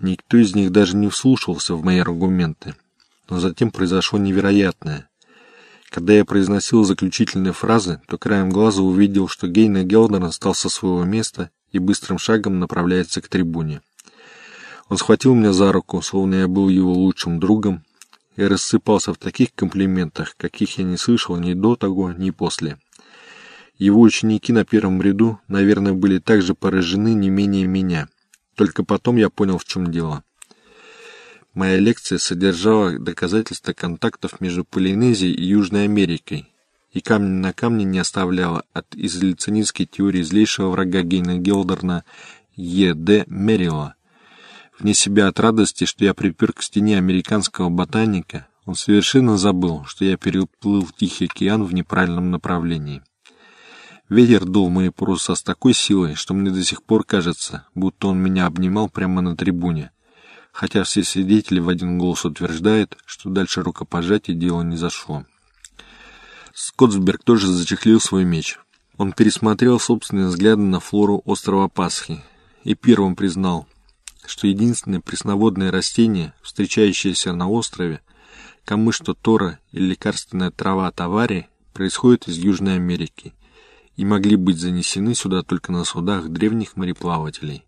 Никто из них даже не вслушивался в мои аргументы. Но затем произошло невероятное. Когда я произносил заключительные фразы, то краем глаза увидел, что Гейна Гелдерн встал со своего места и быстрым шагом направляется к трибуне. Он схватил меня за руку, словно я был его лучшим другом, и рассыпался в таких комплиментах, каких я не слышал ни до того, ни после. Его ученики на первом ряду, наверное, были также поражены не менее меня. Только потом я понял, в чем дело. Моя лекция содержала доказательства контактов между Полинезией и Южной Америкой, и камень на камне не оставляла от изоляционистской теории злейшего врага Гейна Гелдерна Е.Д. Мерила. Вне себя от радости, что я припер к стене американского ботаника, он совершенно забыл, что я переплыл Тихий океан в неправильном направлении. Ветер дул мои паруса с такой силой, что мне до сих пор кажется, будто он меня обнимал прямо на трибуне, хотя все свидетели в один голос утверждают, что дальше рукопожатия дело не зашло. Скотсберг тоже зачехлил свой меч. Он пересмотрел собственные взгляды на флору острова Пасхи и первым признал, что единственное пресноводное растение, встречающееся на острове, камыш тора или лекарственная трава тавари, происходит из Южной Америки и могли быть занесены сюда только на судах древних мореплавателей.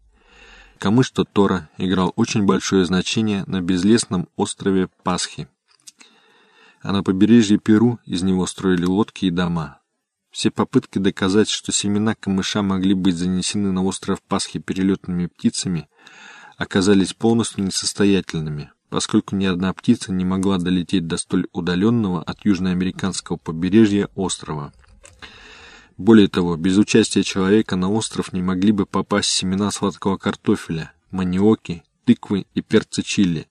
Камыш тора играл очень большое значение на безлесном острове Пасхи, а на побережье Перу из него строили лодки и дома. Все попытки доказать, что семена камыша могли быть занесены на остров Пасхи перелетными птицами – оказались полностью несостоятельными, поскольку ни одна птица не могла долететь до столь удаленного от южноамериканского побережья острова. Более того, без участия человека на остров не могли бы попасть семена сладкого картофеля, маниоки, тыквы и перца чили.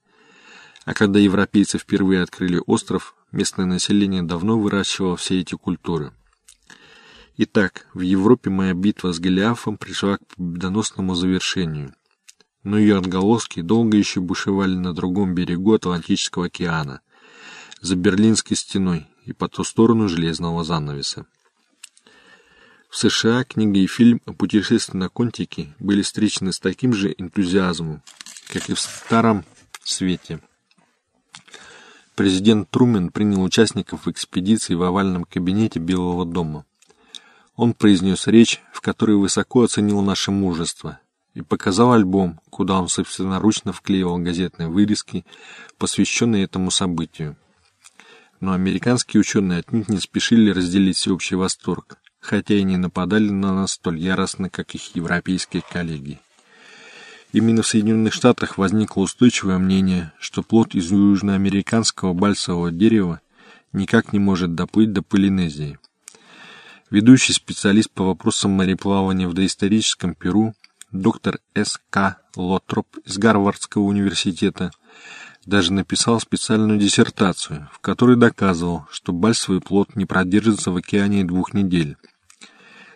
А когда европейцы впервые открыли остров, местное население давно выращивало все эти культуры. Итак, в Европе моя битва с Голиафом пришла к победоносному завершению но ее отголоски долго еще бушевали на другом берегу Атлантического океана, за Берлинской стеной и по ту сторону железного занавеса. В США книга и фильм о путешествии на Контике были встречены с таким же энтузиазмом, как и в Старом Свете. Президент Трумен принял участников экспедиции в овальном кабинете Белого дома. Он произнес речь, в которой высоко оценил наше мужество и показал альбом, куда он собственноручно вклеивал газетные вырезки, посвященные этому событию. Но американские ученые отнюдь не спешили разделить всеобщий восторг, хотя и не нападали на нас столь яростно, как их европейские коллеги. Именно в Соединенных Штатах возникло устойчивое мнение, что плод из южноамериканского бальсового дерева никак не может доплыть до Полинезии. Ведущий специалист по вопросам мореплавания в доисторическом Перу доктор С.К. Лотроп из Гарвардского университета даже написал специальную диссертацию, в которой доказывал, что бальсовый плод не продержится в океане двух недель.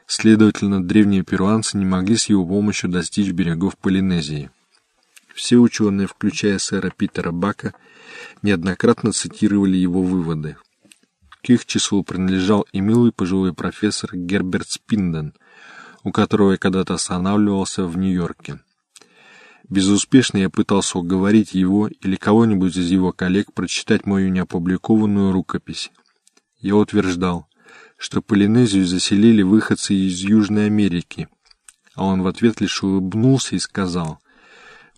Следовательно, древние перуанцы не могли с его помощью достичь берегов Полинезии. Все ученые, включая сэра Питера Бака, неоднократно цитировали его выводы. К их числу принадлежал и милый пожилой профессор Герберт Спинден, у которого я когда-то останавливался в Нью-Йорке. Безуспешно я пытался уговорить его или кого-нибудь из его коллег прочитать мою неопубликованную рукопись. Я утверждал, что Полинезию заселили выходцы из Южной Америки, а он в ответ лишь улыбнулся и сказал,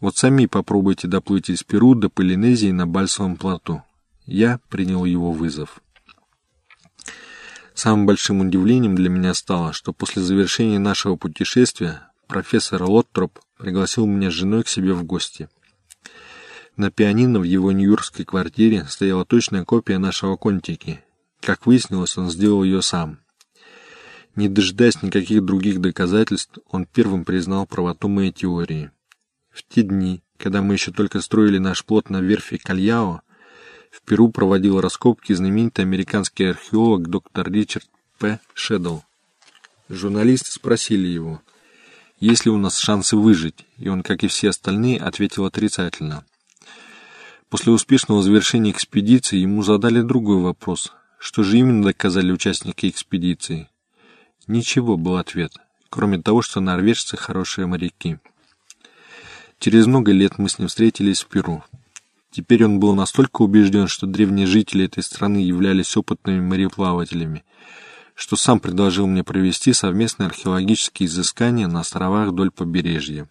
«Вот сами попробуйте доплыть из Перу до Полинезии на Бальсовом плоту». Я принял его вызов. Самым большим удивлением для меня стало, что после завершения нашего путешествия профессор Лоттроп пригласил меня с женой к себе в гости. На пианино в его нью-йоркской квартире стояла точная копия нашего контики. Как выяснилось, он сделал ее сам. Не дожидаясь никаких других доказательств, он первым признал правоту моей теории. В те дни, когда мы еще только строили наш плот на верфи Кальяо, в Перу проводил раскопки знаменитый американский археолог доктор Ричард П. Шедл. Журналисты спросили его, есть ли у нас шансы выжить, и он, как и все остальные, ответил отрицательно. После успешного завершения экспедиции ему задали другой вопрос. Что же именно доказали участники экспедиции? Ничего был ответ, кроме того, что норвежцы хорошие моряки. Через много лет мы с ним встретились в Перу. Теперь он был настолько убежден, что древние жители этой страны являлись опытными мореплавателями, что сам предложил мне провести совместные археологические изыскания на островах вдоль побережья.